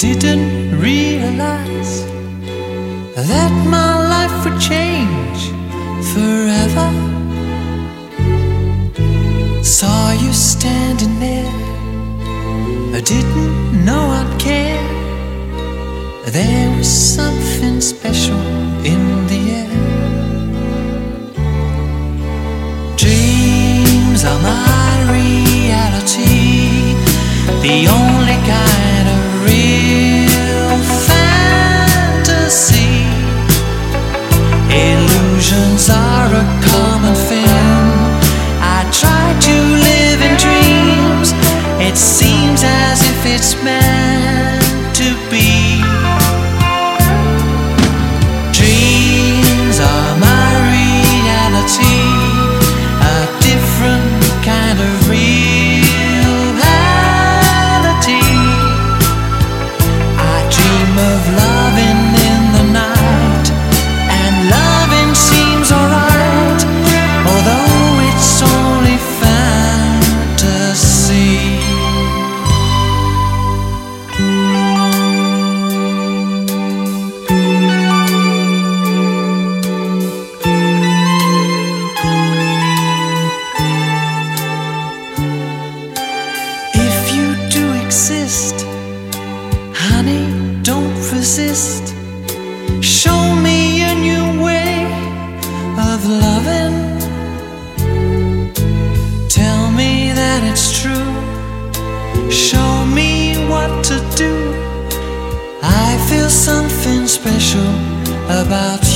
Didn't realize that my life would change forever. Saw you standing there, I didn't know I'd care. There was something special Show me a new way of loving. Tell me that it's true. Show me what to do. I feel something special about you.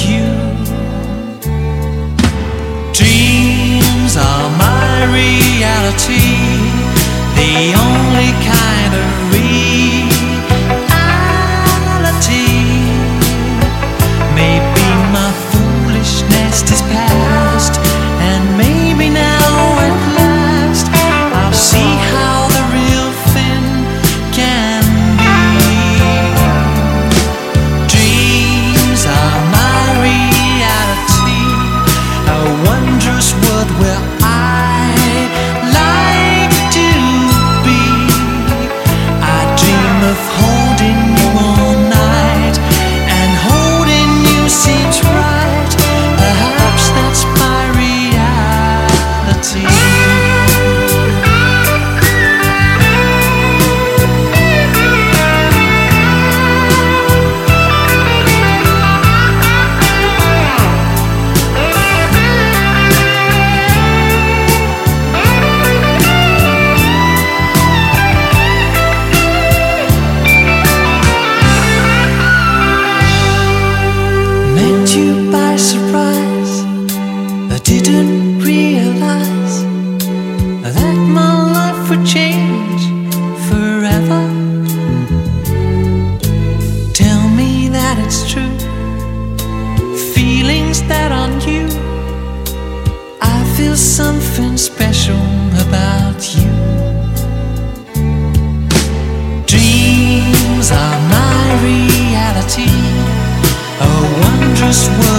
Change forever. Tell me that it's true. Feelings that on you, I feel something special about you. Dreams are my reality, a wondrous world.